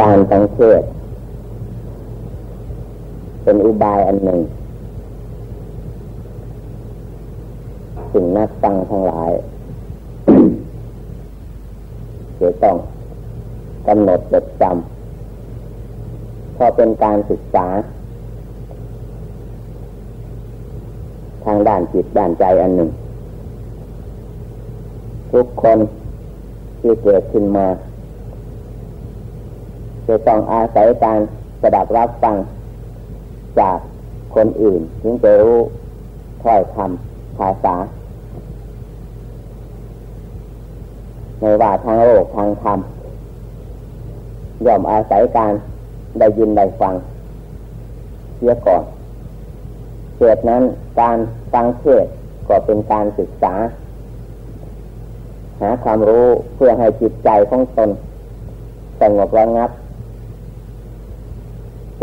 การสังเกตเป็นอุบายอันหนึ่งสิ่งนักฟังทั้งหลายจะต้องกำหนดจดจำพอเป็นการศึกษา ทางด้านจิตด้านใจอันหนึ่ง ทุกคนที่เกิดขึ้นมา จะต้องอาศัยการสดับรับฟังจากคนอื่น ถึงจะรู้ถ้อยคำภาษาในว่าทางโลกทางธรรมย่อมอาศัยการได้ยินได้ฟังเสียก่อนเกิดนั้นการฟังเทศก็เป็นการศึกษา หาความรู้เพื่อให้จิตใจของตนสงบระงับ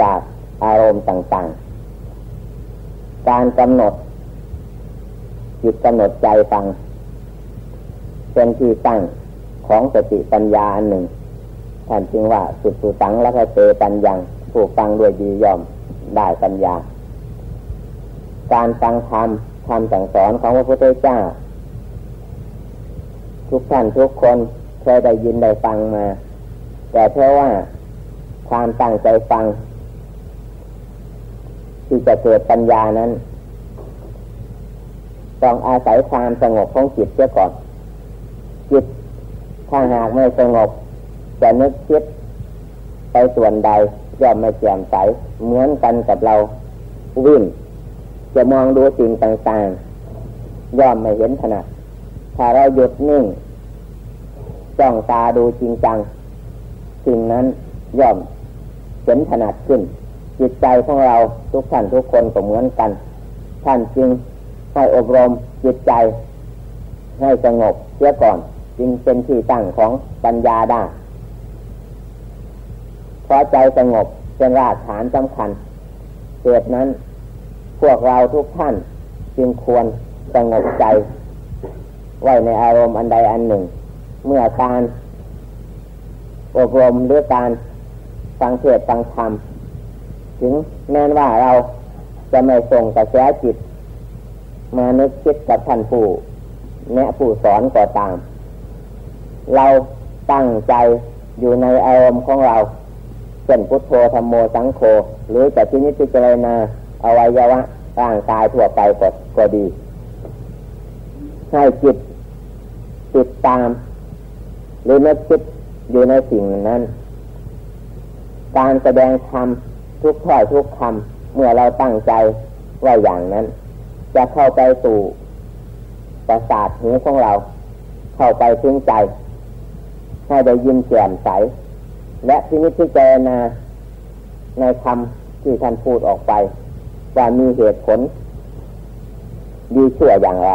จากอารมณ์ต่างๆ การกำหนดจิตกำหนดใจฟังเป็นที่ตั้งของสติปัญญาอันหนึ่งท่านจึงว่าสุดสุสังและเตปัญญาผู้ฟังด้วยดียอมได้ปัญญา การฟังธรรมคำสั่งสอนของพระพุทธเจ้า ทุกท่านทุกคนเคยได้ยินได้ฟังมา แต่เพราะว่าความตั้งใจฟัง ที่จะเกิดปัญญานั้น ต้องอาศัยความสงบของจิตเสียก่อน จิตถ้าหากไม่สงบ จะนึกคิดไปส่วนใดย่อมไม่แจ่มใส เหมือนกันกับเราวิ่ง จะมองดูสิ่งต่างๆ ย่อมไม่เห็นถนัดถ้าเราหยุดนิ่งจ้องตาดูจริงจัง สิ่งนั้นย่อมเห็นถนัดขึ้น จิตใจของเราทุกท่านทุกคนก็เหมือนกัน ท่านจึงให้อบรมจิตใจ ให้สงบเสียก่อน จึงเป็นที่ตั้งของปัญญาได้เพอใจสงบเป็นรากฐานสำคัญเกิดนั้น พวกเราทุกท่านจึงควรสงบใจ ไว้ในอารมณ์อันใดอันหนึ่ง เมื่อการอบรมหรือการฟังเทศฟังธรรม ถึงแม้ว่าเราจะไม่ส่งกระแสจิต มานึกคิดกับท่านผู้แนะผู้สอนก็ตาม เราตั้งใจอยู่ในอารมณ์ของเราเช่นพุทโธธรรมโมสังโฆหรือจะที่นิพพิจารณาอวัยวะร่างกายทั่วไปก็ก็ดี ให้จิตติดตาม หรือนึกคิดอยู่ในสิ่งนั้น การแสดงธรรม ทุกถ้อยทุกคำเมื่อเราตั้งใจว่าอย่างนั้น จะเข้าไปสู่ประสาทหูของเรา เข้าไปถึงใจให้ได้ยินแจ่มใส และที่นี้พิจารณาในคำที่ท่านพูดออกไป ว่ามีเหตุผล ดีชั่วอย่างไร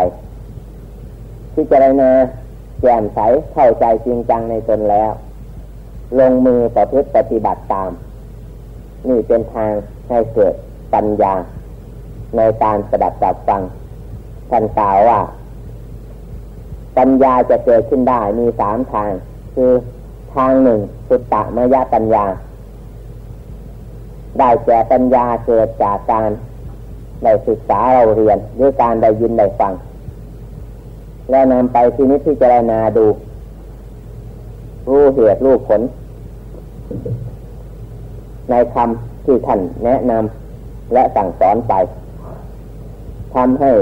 พิจารณาแจ่มใสเข้าใจจริงจังในตนแล้ว ลงมือประพฤติปฏิบัติตาม นี่เป็นทางให้เกิดปัญญา ในการสดับจับฟังท่านกล่าวว่า ปัญญาจะเกิดขึ้นได้มีสามทาง คือทางหนึ่งสุตตะมยปัญญา ได้แก่ปัญญาเกิดจากการได้ศึกษาเราเรียนด้วยการได้ยินได้ฟัง แล้วนำไปที่นิพพิจารณาดู รู้เหตุรู้ผล ในคำที่ท่านแนะนำและสั่งสอนไปทำให้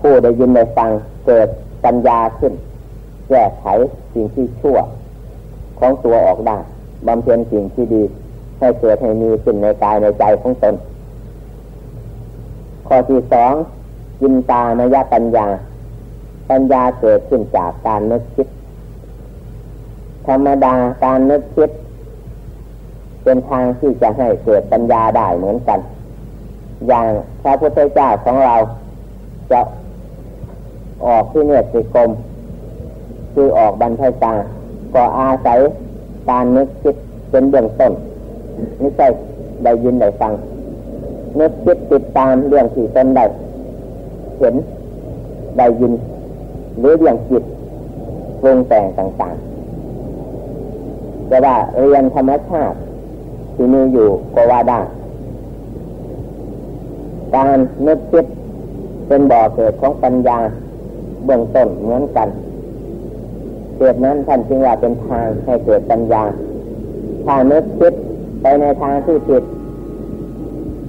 ผู้ได้ยินได้ฟังเกิดปัญญาขึ้น แก้ไขสิ่งที่ชั่ว ของตัวออกได้บำเพ็ญสิ่งที่ดี ให้เกิดให้มีขึ้นในกายในใจของตน ข้อที่สองจินตามยปัญญา ปัญญาเกิดขึ้นจากการนึกคิด ธรรมดาการนึกคิด เป็นทางที่จะให้เกิดปัญญาได้เหมือนกัน อย่างพระพุทธเจ้าของเราจะออกที่เนตรสิกรมคือออกบรรพชาก็อาศัยการนึกคิดเป็นเบื้องต้นนี่ใช่ได้ยินได้ฟังนึกคิดติดตามเรื่องที่ตนได้เห็นได้ยิน หรือเรื่องจิตปรุงแต่งต่างๆจะว่าเรียนธรรมชาติ ที่มีอยู่ก็ว่าได้ การนึกคิดเป็นบ่อเกิดของปัญญาเบื้องต้นเหมือนกันเกิดนั้นท่านจึงว่าเป็นทางให้เกิดปัญญา ถ้านึกคิดไปในทางที่ผิด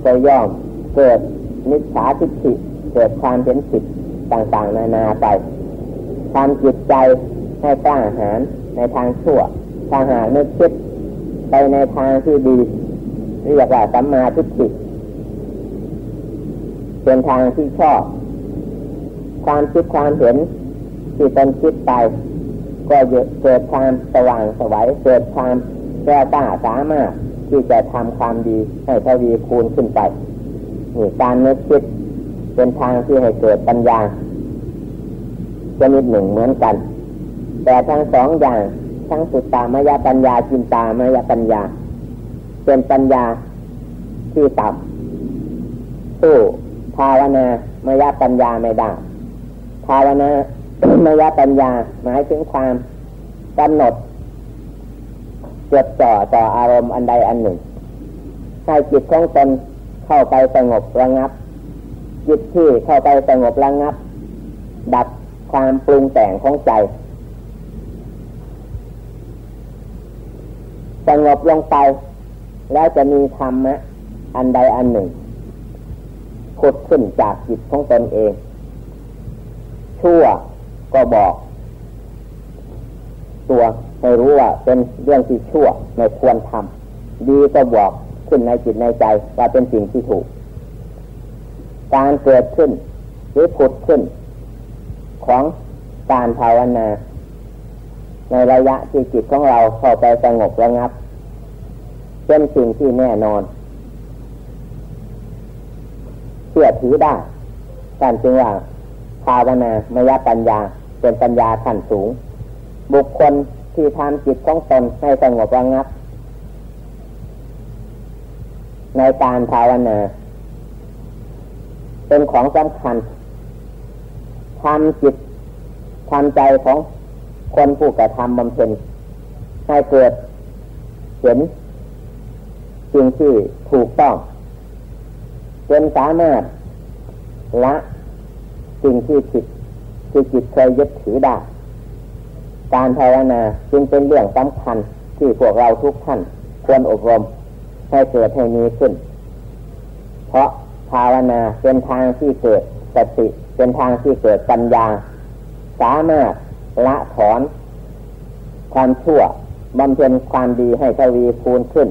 ก็ย่อมเกิดนิสาทิฏฐิเกิดความเห็นผิดต่างๆ นานาไปทำจิตใจให้กล้าหาญในทางชั่วถ้าหากนึกคิด ไปในทางที่ดีเรียกว่าสัมมาทิฏฐิเป็นทางที่ชอบ ความคิดความเห็นที่ตนคิดไป ก็เกิดความสว่างสวัยเกิดความแก้กล้าสามารถที่จะทำความดีให้ทวีคูณขึ้นไปนี่การนึกคิดเป็นทางที่ให้เกิดปัญญาชนิดหนึ่งเหมือนกัน แต่ทั้งสองอย่าง ทั้งสุตตามายปัญญาจินตามายปัญญา เป็นปัญญาที่ต่ำสู้ภาวนามายปัญญาไม่ได้ภาวนามายปัญญาหมายถึงความกำหนดจดจ่อต่ออารมณ์อันใดอันหนึ่งให้จิตของตนเข้าไปสงบระงับ จิตที่เข้าไปสงบระงับ ดับความปรุงแต่งของใจ สงบลงไป แล้วจะมีธรรมะ อันใดอันหนึ่งผุดขึ้นจากจิตของตนเอง ชั่วก็บอก ตัวให้รู้ว่าเป็นเรื่องที่ชั่วไม่ควรทำดีก็บอกขึ้นในจิตในใจว่าเป็นสิ่งที่ถูก การเกิดขึ้นหรือผุดขึ้น ของการภาวนา ในระยะที่จิตของเราเข้าไปสงบระงับ เป็นสิ่งที่แน่นอนเชื่อถือได้การจึงว่าภาวนามยปัญญาเป็นปัญญาขั้นสูง บุคคลที่ทำจิตของตนให้สงบระงับ ในการภาวนา เป็นของสำคัญทำจิตทำใจของ คนผู้กระทำบำเพ็ญให้เกิดเห็นสิ่งที่ถูกต้องจนสามารถละสิ่งที่ผิดที่จิตเคยยึดถือได้ การภาวนาจึงเป็นเรื่องสำคัญที่พวกเราทุกท่านควรอบรมให้เกิดให้มีขึ้น เพราะภาวนาเป็นทางที่เกิดสติเป็นทางที่เกิดปัญญา สามารถ ละถอนความชั่วบำเพ็ญความดีให้ทวีคูณขึ้น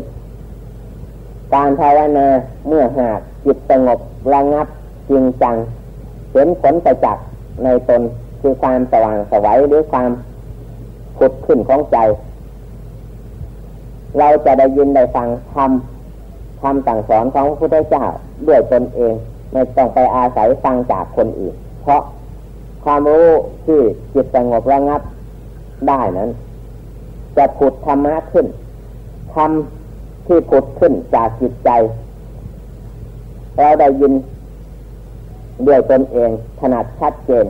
การภาวนาเมื่อหากจิตสงบระงับจริงจัง เห็นผลประจักษ์ในตนคือความสว่างสวัยหรือความขุดขึ้นของใจ เราจะได้ยินได้ฟังทำทำสั่งสอนของพระพุทธเจ้าด้วยตนเอง ไม่ต้องไปอาศัยฟังจากคนอื่น เพราะ ความรู้ที่จิตสงบระงับได้นั้น จะผุดธรรมะขึ้นทำที่ผุดขึ้นจากจิตใจ เราได้ยินด้วยตนเองถนัดชัดเจน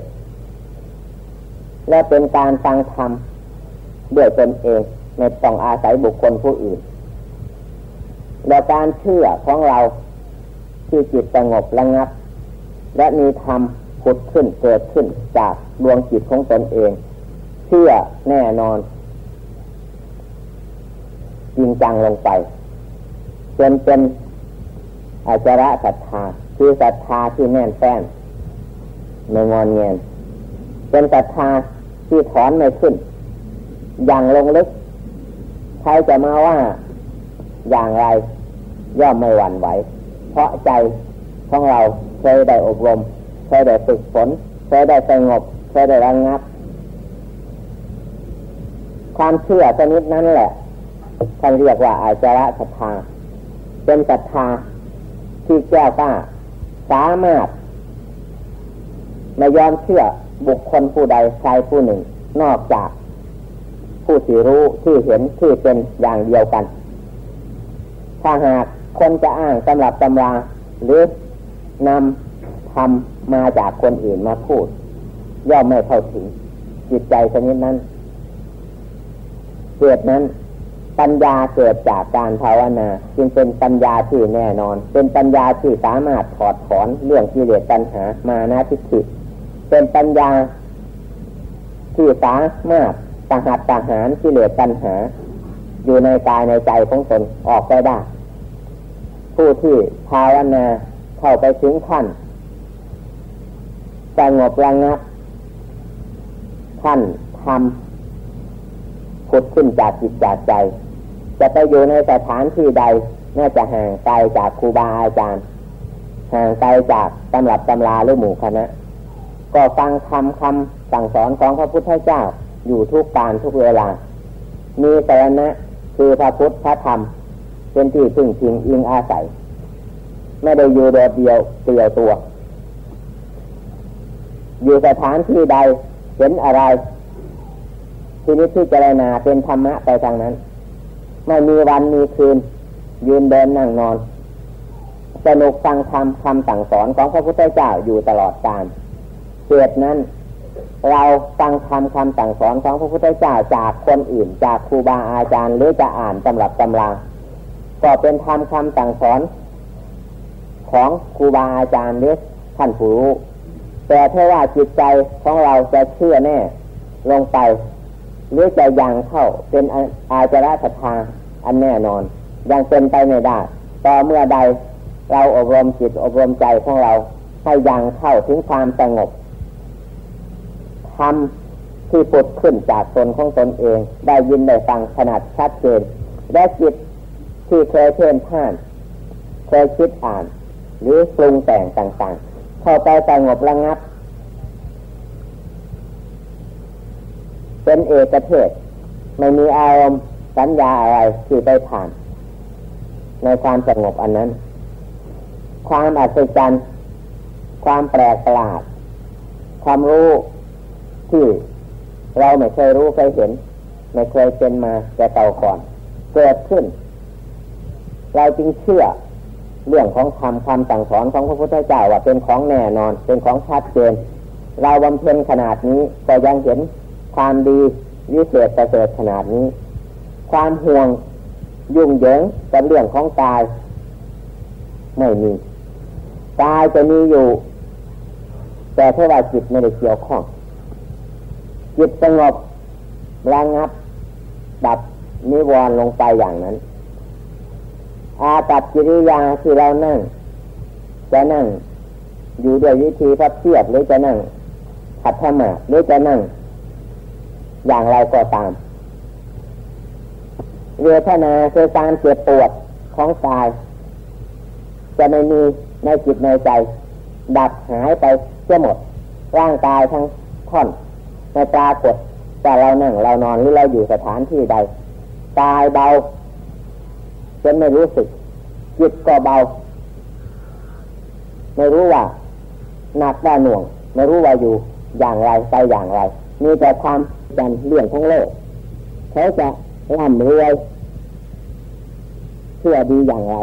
และเป็นการฟังธรรมด้วยตนเองไม่ต้องอาศัยบุคคลผู้อื่นและการเชื่อของเราที่จิตสงบระงับ และมีธรรม ดขึ้นเกิดขึ้นจากดวงจิตของตนเอง เชื่อแน่นอน จริงจังลงไปจนเป็นอาจระศรัทธาคือศรัทธาที่แน่นแฟ้นไม่งอนเงียนเป็นศรัทธาที่ถอนไม่ขึ้น อย่างลงลึก ใครจะมาว่าอย่างไรย่อมไม่หวั่นไหว เพราะใจของเราเคยได้อบรม เคยได้ฝึกฝนเคยได้สงบเคยได้ระงับ ความเชื่อชนิดนั้นแหละท่านเรียกว่าอาจาระศรัทธาเป็นศรัทธาที่แก้วกล้าสามารถไม่ยอมเชื่อบุคคลผู้ใดใครผู้หนึ่ง นอกจากผู้ที่รู้ที่เห็นที่เป็นอย่างเดียวกัน ถ้าหากคนจะอ้างสำหรับตำราหรือนำ ทำมาจากคนอื่นมาพูด ย่อมไม่เข้าถึง จิตใจชนิดนั้น เกิดนั้น ปัญญาเกิดจากการภาวนา จึงเป็นปัญญาที่แน่นอน เป็นปัญญาที่สามารถถอดถอนเรื่องกิเลสตัณหามานาทิฏฐิเป็นปัญญาที่สามารถตหัดตหารกิเลสตัณหา อยู่ในกายในใจของตนออกไปได้ ผู้ที่ภาวนาเข้าไปถึงขั้น สงบระงับขั้นทำผุดขึ้นจากจิตจากใจ จะไปอยู่ในสถานที่ใด น่าจะห่างไกลจากครูบาอาจารย์ ห่างไกลจากตำรับตำราหรือหมู่คณะ ก็ฟังคำคำสั่งสอนของพระพุทธเจ้าอยู่ทุกการทุกเวลา มีสารณะคือพระพุทธพระธรรม เป็นที่พึ่งพิงอิงอาศัย ไม่ได้อยู่โดดเดียวเปลี่ยวตัว อยู่สถานที่ใดเห็นอะไรทีนี้ที่เจรณาเป็นธรรมะไปทางนั้น ไม่มีวันมีคืน ยืนเดินนั่งนอน สนุกฟังธรรมคำสั่งสอนของพระพุทธเจ้าอยู่ตลอดกาลเหตุนั้น เราฟังคำคำสั่งสอนของพระพุทธเจ้าจากคนอื่น จากครูบาอาจารย์หรือจะอ่านตำรับตำราก็เป็นธรรมคำสั่งสอน ของครูบาอาจารย์หรือท่านผู้รู้ แต่ถ้าว่าจิตใจของเราจะเชื่อแน่ ลงไปหรือจะยังเข้าเป็นอาจาระศรัทธาอันแน่นอน ยังเป็นไปไม่ได้ต่อเมื่อใดเราอบรมจิตอบรมใจของเรา ให้ยังเข้าถึงความสงบธรรมที่ปุดขึ้นจากตนของตนเอง ได้ยินได้ฟังขนาดชัดเจนและจิตที่เคยเพ่นพ่าน เคยคิดอ่าน หรือปรุงแต่งต่างๆ เข้าไปสงบระงับ เป็นเอกเทศ ไม่มีอารมณ์สัญญาอะไรที่ไปผ่าน ในความสงบอันนั้น ความอัศจรรย์ความแปลกประหลาด ความรู้ที่เราไม่เคยรู้เคยเห็น ไม่เคยเป็นมาแต่เต่าก่อน เกิดขึ้น เราจึงเชื่อ เรื่องของธรรมคำสั่งสอนของพระพุทธเจ้าว่าเป็นของแน่นอน เป็นของชัดเจน เราบำเพ็ญขนาดนี้ก็ยังเห็นความดีวิเศษประเสริฐขนาดนี้ ความห่วงยุ่งเหยิงกับเรื่องของกาย ไม่มีกายจะมีอยู่ แต่ถ้าว่าจิตไม่ได้เกี่ยวข้อง จิตสงบระงับ ดับนิวรณ์ลงไปอย่างนั้น อาตัดกิริยาที่เรานั่ง จะนั่ง อยู่ด้วยวิธีพับเทียบหรือจะนั่งขัดธรรมะหรือจะนั่ง อย่างไรก็ตาม เวทนาคือการเจ็บปวดของกาย จะไม่มีในจิตในใจ ดับหายไปเสียหมด ร่างกายทั้งท่อนไม่ปรากฏแต่เรานั่งเรานอนหรือเราอยู่สถานที่ใดกายเบา จนไม่รู้สึกจิตก็เบา ไม่รู้ว่าหนักได้หน่วง ไม่รู้ว่าอยู่อย่างไรไปอย่างไร มีแต่ความจันเรื่องของโลกเขาจะร่ำรวยเชื่อดีอย่างไร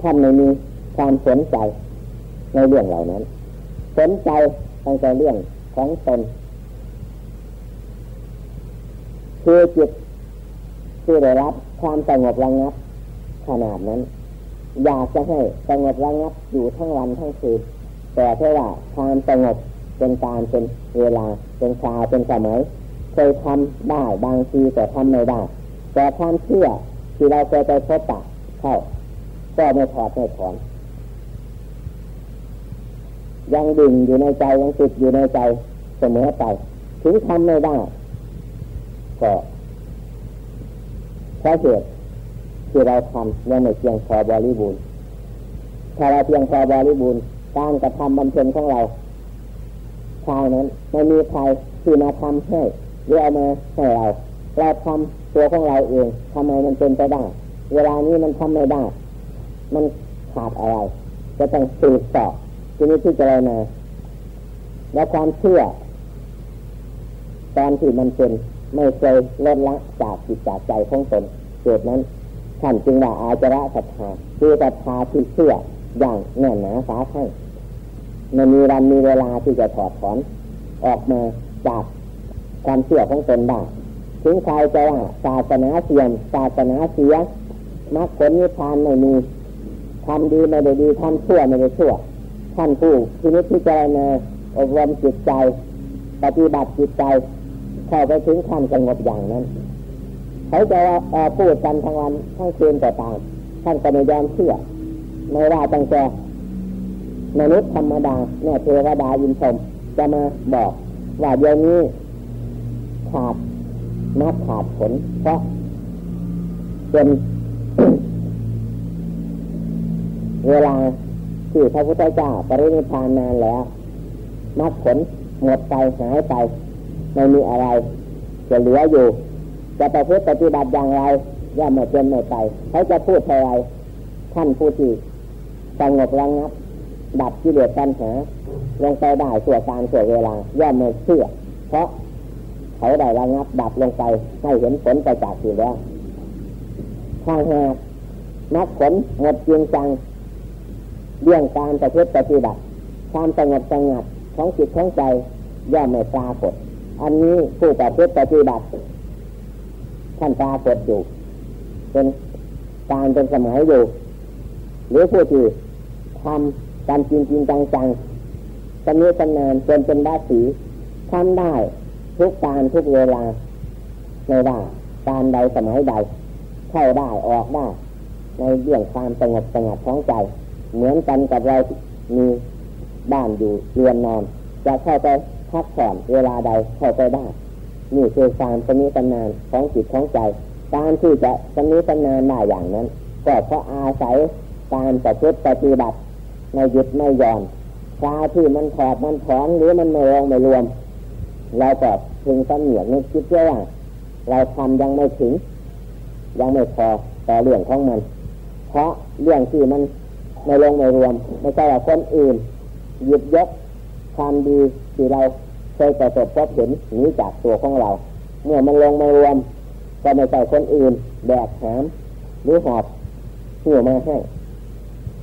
ท่านไม่มีความสนใจในเรื่องเหล่านั้น สนใจตั้งแต่เรื่องของตนคือจิตที่ได้รับความสงบระงับ ขนาดนั้น อยากจะให้สงบระงับอยู่ทั้งวันทั้งคืนแต่เท่าว่าความสงบเป็นการเป็นเวลาเป็นคราวเป็นสมัยเคยทำได้บางทีแต่ทำไม่ได้แต่ความเชื่อที่เราเคยไปพบปะเข้าก็ไม่ถอดไม่ถอนยังดึงอยู่ในใจยังติดอยู่ในใจเสมอไปถึงทำไม่ได้ก็เพราะเหตุ ที่เราทำยังไม่เพียงพอบริบูรณ์ถ้าเราเพียงพอบริบูรณ์การกระทำบำเพ็ญของเราชายนั้นไม่มีใครที่มาทำให้เรือมาให้เราเราทำตัวของเราเองทำไมมันเป็นไปได้ เวลานี้มันทำไม่ได้ มันขาดอะไรจะต้องสืบสอบทีนี้ที่จะเรนาและความเชื่อตอนที่มันเป็นไม่เคยลดละจากจิตจากใจของตนเกิดนั้น ท่านจึงว่าอาจระศรัทธาคือศรัทธาที่เชื่ออย่างแน่นหนาสาแท่งไม่มีวันมีเวลาที่จะถอดถอนออกมาจากความเชื่อของตนได้ถึงใครจะว่าศาสนาเสื่อมศาสนาเสียมรรคผลนิพพานไม่มีทำดีไม่ได้ดีทำชั่วไม่ได้ชั่วท่านผู้ที่นิพพิจารณาอบรมจิตใจ ปฏิบัติจิตใจเข้าไปถึงขั้นสงบอย่างนั้น เขาจะพูดกันทั้งวันทั้งคืนแต่ตามท่านก็ไม่ยอมเชื่อไม่ว่าตั้งแต่มนุษย์ธรรมดาแม่ยเทวดายินชมจะมาบอกว่าเดี๋ยวนี้ขาดนับขาดผล เพราะเป็นเวลาที่พระพุทธเจ้าปรินิพพานนานแล้วนับผลหมดไปหายไปไม่มีอะไรจะเหลืออยู่ จะประพฤติปฏิบัติอย่างไรย่อมไม่เป็นไม่ไปเขาจะพูดอะไรท่านผู้ที่สงบระงับ ดับกิเลสปัญหาลงไปได้ส่วนการส่วนเวลา ย่อมไม่เชื่อ เพราะเขาได้ระงับดับลงไปให้เห็นผลไปจากสิ่แล้วทางหานักผลหมดจริงจังเรื่องการประพฤติปฏิบัติความสงบสงัดของจิตของใจย่อมไม่ปรากฏ อันนี้ผู้ประพฤติปฏิบัติ ท่านปรากฏอยู่ เป็นการเป็นสมัยอยู่ หรือผู้ที่ทำการจริงจริงจังจังจะมีสนานจนเป็นบาสีทำได้ทุกการทุกเวลาไม่ว่าการใดสมัยใด เข้าได้ออกได้ ในเรื่องความสงบสงัดของใจ เหมือนกันกับเรามีบ้านอยู่เรือนนอน จะเข้าไปพักผ่อนเวลาใดเข้าไปได้ นี่คือความสนิทนานของจิตของใจ การที่จะสนิทนานได้อย่างนั้น ก็เพราะอาศัยการประพฤติปฏิบัติในหยุดไม่ยอมคาที่มันถอดมันถอนหรือมันไม่ลงไม่รวม เราก็พึงสำเหนียกนึกคิดว่าเราทำยังไม่ถึง ยังไม่พอต่อเรื่องของมัน เพราะเรื่องที่มันไม่ลงไม่รวม ไม่ใช่ว่าคนอื่น หยิบยกความดีที่เรา เคยประสบพบเห็นนี้จากตัวของเรา เมื่อมันลงไม่รวม ก็ไม่ใช่คนอื่นแบกหามหรือหอบหัวมาให้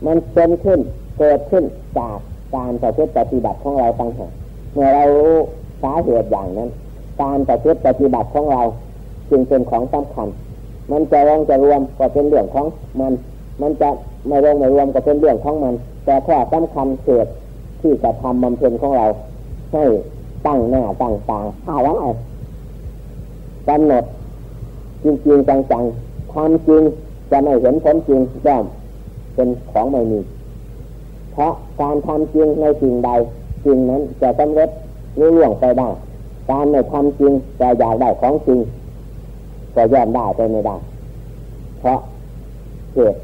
มันเป็นขึ้นเกิดขึ้นจากการประพฤติปฏิบัติของเราตั้งหากเมื่อเรารู้สาเหตุอย่างนั้น การประพฤติปฏิบัติของเราจึงเป็นของสำคัญ มันจะลงจะรวมก็เป็นเรื่องของมัน มันจะไม่ลงไม่รวมก็เป็นเรื่องของมัน แต่ข้อสำคัญเกิดที่จะทำบำเพ็ญของเราให้ ตั้งหน้าตั้งตาถ้าว่าไกำหนดจริงจริงจังๆความจริงจะไม่เห็นผลจริงย่อมเป็นของไม่มี เพราะการทำจริงในสิ่งใดจริงนั้นจะสำเร็จรู้ล่วงไปได้ การไม่ทำจริงแต่อยากได้ของจริงก็ย่อมได้ไปไม่ได้ เพราะเกิด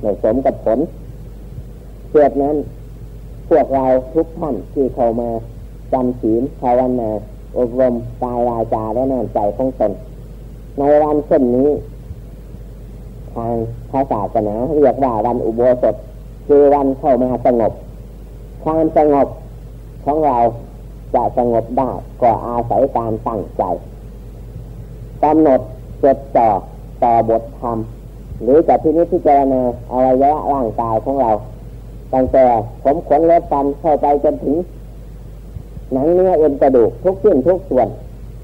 ไม่สมกับผลเกิดนั้นพวกเราทุกท่านที่เข้ามา จำศีลภาวนาอบรมกายวาจาและน้ำใจของตนในวันเช่นนี้ ทางพระศาสนาเรียกว่าวันอุโบสถ คือวันเข้ามาสงบ ความสงบของเราจะสงบได้ก็อาศัยการตั้งใจกำหนดจดจ่อต่อบทธรรม หรือจะที่นี้ที่เจรณาอวัยวะร่างกายของเราตั้งแต่ผมขนเล็บฟันเข้าไปจนถึง หนังเนื้อเอ็นกระดูกทุกสิ้นทุกส่วน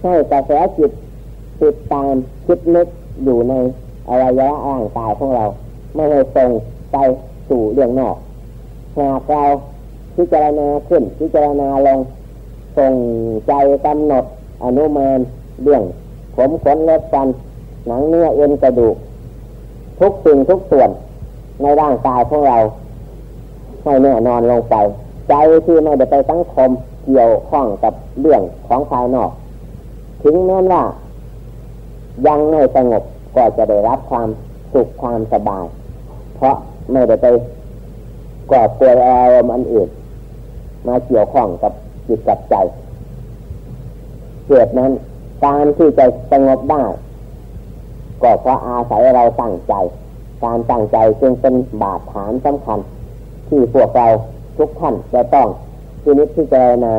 ให้กระแสจิตติดตามคิดนึกอยู่ในอวัยวะร่างกายของเรา ไม่ให้ส่งไปสู่เรื่องนอกหากเราพิจารณาขึ้นพิจารณาลงส่งใจกำหนดอนุมานเรื่องผมขนเล็บฟันหนังเนื้อเอ็นกระดูก ทุกสิ่งทุกส่วนในร่างกายของเราให้แน่นอนลงไป ใจที่ไม่ได้ไปสังคม เกี่ยวข้องกับเรื่องของภายนอก ถึงแม้ว่า ยังไม่สงบก็จะได้รับความสุขความสบาย เพราะไม่ได้ไปก่อเกิดอารมณ์อันอื่นมาเกี่ยวข้องกับจิตกับใจเกิดนั้นการที่จะสงบได้ ก็เพราะอาศัยเราตั้งใจ การตั้งใจจึงเป็นบาดฐานสำคัญ ที่พวกเราทุกท่านจะต้อง ทีนิจพิจารณา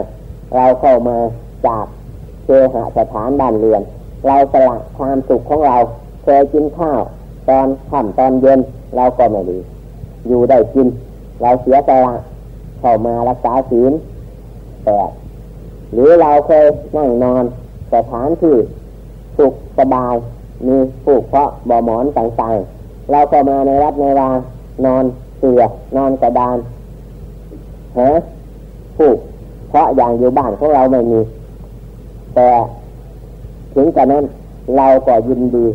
เราเข้ามาจากเจหสถานบ้านเรือน เราสละความสุขของเราเคยกินข้าว ตอนค่ำตอนเย็นเราก็ไม่ดี อยู่ได้กิน เราเสียสละเข้ามารักษาศีลแปดหรือเราเคยนั่งนอนสถานที่สุขสบายมีผูกเพาะบ่อหมอนต่างๆ เราก็มาในรัฐในวานอนเสือนอนกระดานฮะ ผูก เพราะอย่างอยู่บ้านของเราไม่มี แต่ถึงกระนั้นเราก็ยินดี